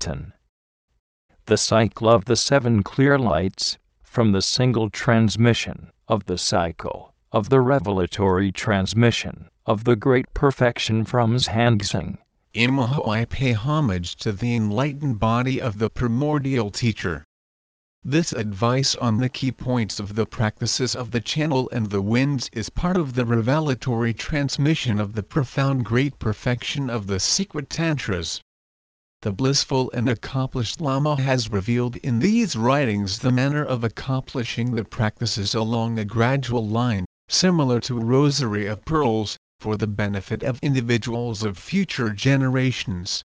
Ten. The cycle of the seven clear lights, from the single transmission of the cycle of the revelatory transmission of the great perfection from Zhang Zhung. Imaho I pay homage to the enlightened body of the primordial teacher. This advice on the key points of the practices of the channel and the winds is part of the revelatory transmission of the profound great perfection of the secret tantras. The blissful and accomplished Lama has revealed in these writings the manner of accomplishing the practices along a gradual line, similar to a rosary of pearls, for the benefit of individuals of future generations.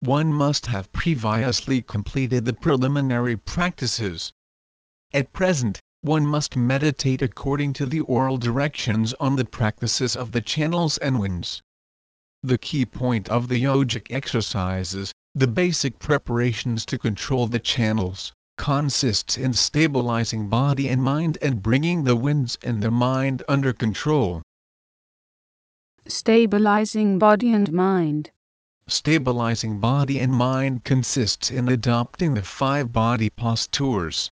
One must have previously completed the preliminary practices. At present, one must meditate according to the oral directions on the practices of the channels and winds. The key point of the yogic exercises, the basic preparations to control the channels, consists in stabilizing body and mind and bringing the winds and the mind under control. Stabilizing body and mind. Stabilizing body and mind consists in adopting the five body postures.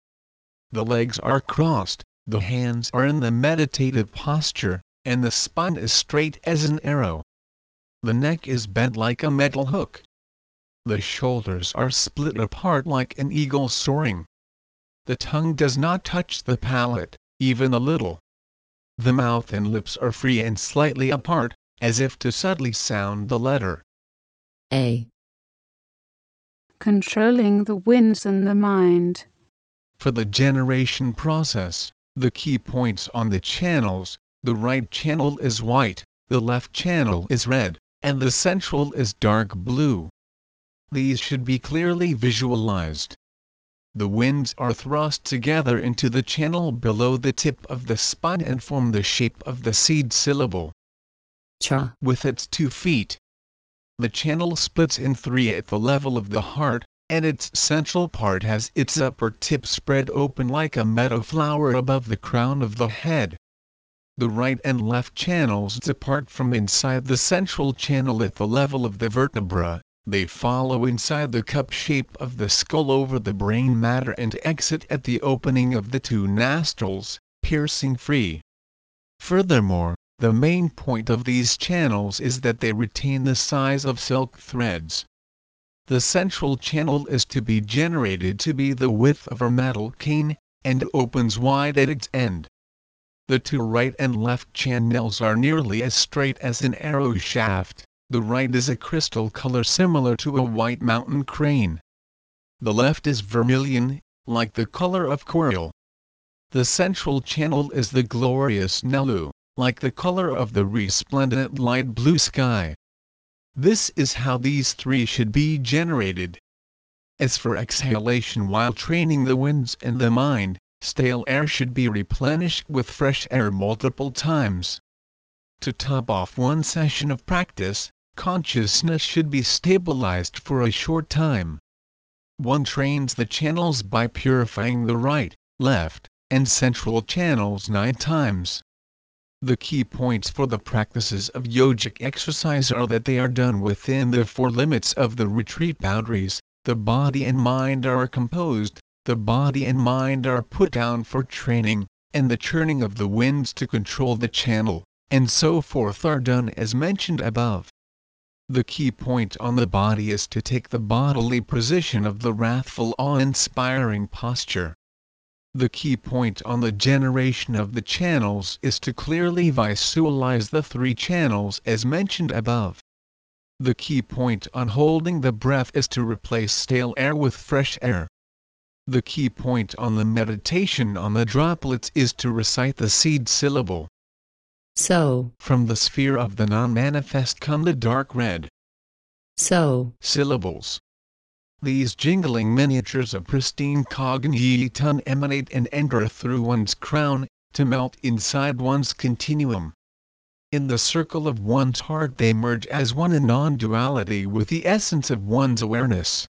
The legs are crossed, the hands are in the meditative posture, and the spine is straight as an arrow. The neck is bent like a metal hook. The shoulders are split apart like an eagle soaring. The tongue does not touch the palate, even a little. The mouth and lips are free and slightly apart, as if to subtly sound the letter A. Controlling the winds and the mind. For the generation process, the key points on the channels, the right channel is white, the left channel is red, and the central is dark blue. These should be clearly visualized. The winds are thrust together into the channel below the tip of the spine and form the shape of the seed syllable. Cha. With its two feet. The channel splits in three at the level of the heart, and its central part has its upper tip spread open like a meadow flower above the crown of the head. The right and left channels depart from inside the central channel at the level of the vertebra, they follow inside the cup shape of the skull over the brain matter and exit at the opening of the two nostrils, piercing free. Furthermore, the main point of these channels is that they retain the size of silk threads. The central channel is to be generated to be the width of a metal cane, and opens wide at its end. The two right and left channels are nearly as straight as an arrow shaft. The right is a crystal color similar to a white mountain crane. The left is vermilion, like the color of coral. The central channel is the glorious Nelu, like the color of the resplendent light blue sky. This is how these three should be generated. As for exhalation while training the winds and the mind, stale air should be replenished with fresh air multiple times. To top off one session of practice, consciousness should be stabilized for a short time. One trains the channels by purifying the right, left, and central channels nine times. The key points for the practices of yogic exercise are that they are done within the four limits of the retreat boundaries, the body and mind are composed, the body and mind are put down for training, and the churning of the winds to control the channel, and so forth are done as mentioned above. The key point on the body is to take the bodily position of the wrathful awe-inspiring posture. The key point on the generation of the channels is to clearly visualize the three channels as mentioned above. The key point on holding the breath is to replace stale air with fresh air. The key point on the meditation on the droplets is to recite the seed syllable. So. From the sphere of the non-manifest come the dark red. So. Syllables. These jingling miniatures of pristine cognition emanate and enter through one's crown, to melt inside one's continuum. In the circle of one's heart they merge as one in non-duality with the essence of one's awareness.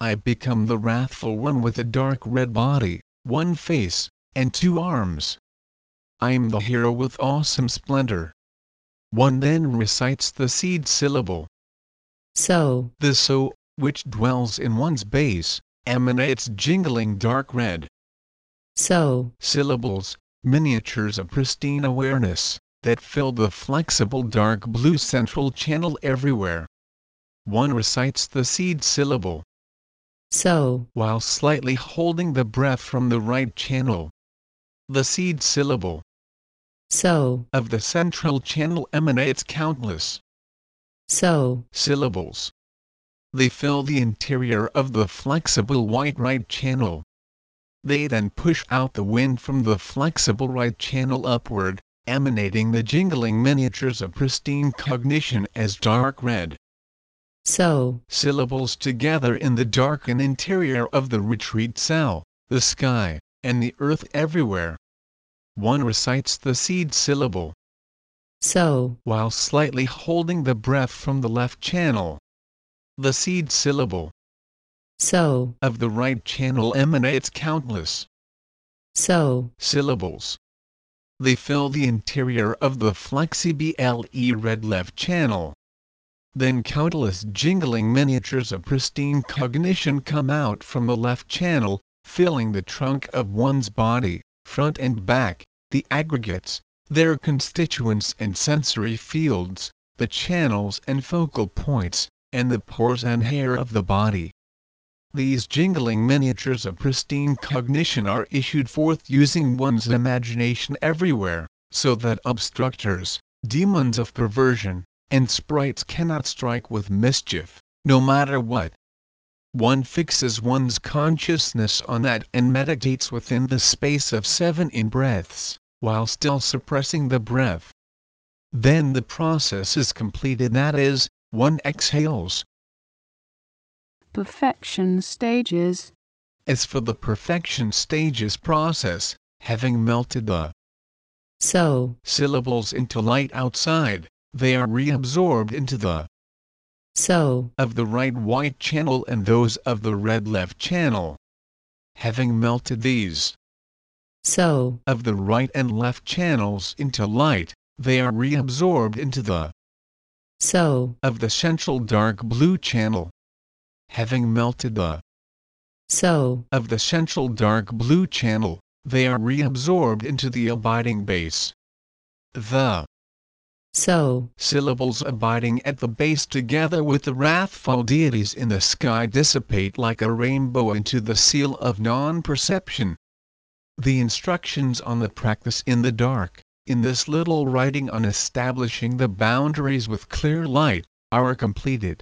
I become the wrathful one with a dark red body, one face, and two arms. I am the hero with awesome splendor. One then recites the seed syllable. So. The so which dwells in one's base, emanates jingling dark red so, syllables, miniatures of pristine awareness, that fill the flexible dark blue central channel everywhere. One recites the seed syllable, so, while slightly holding the breath from the right channel. The seed syllable so, of the central channel emanates countless so, syllables. They fill the interior of the flexible white right channel. They then push out the wind from the flexible right channel upward, emanating the jingling miniatures of pristine cognition as dark red so, syllables together in the darkened interior of the retreat cell, the sky, and the earth everywhere. One recites the seed syllable, so, while slightly holding the breath from the left channel. The seed syllable so, of the right channel emanates countless so, syllables. They fill the interior of the flexible red left channel. Then countless jingling miniatures of pristine cognition come out from the left channel, filling the trunk of one's body, front and back, the aggregates, their constituents and sensory fields, the channels and focal points, and the pores and hair of the body. These jingling miniatures of pristine cognition are issued forth using one's imagination everywhere, so that obstructors, demons of perversion, and sprites cannot strike with mischief, no matter what. One fixes one's consciousness on that and meditates within the space of seven in breaths, while still suppressing the breath. Then the process is completed that is, one exhales. Perfection stages. As for the perfection stages process, having melted the so, syllables into light outside, they are reabsorbed into the so, of the right white channel and those of the red left channel. Having melted these so, of the right and left channels into light, they are reabsorbed into the so, of the central dark blue channel. Having melted the so, of the central dark blue channel, they are reabsorbed into the abiding base. The so, syllables abiding at the base together with the wrathful deities in the sky dissipate like a rainbow into the seal of non-perception. The instructions on the practice in the dark, in this little writing on establishing the boundaries with clear light, are completed.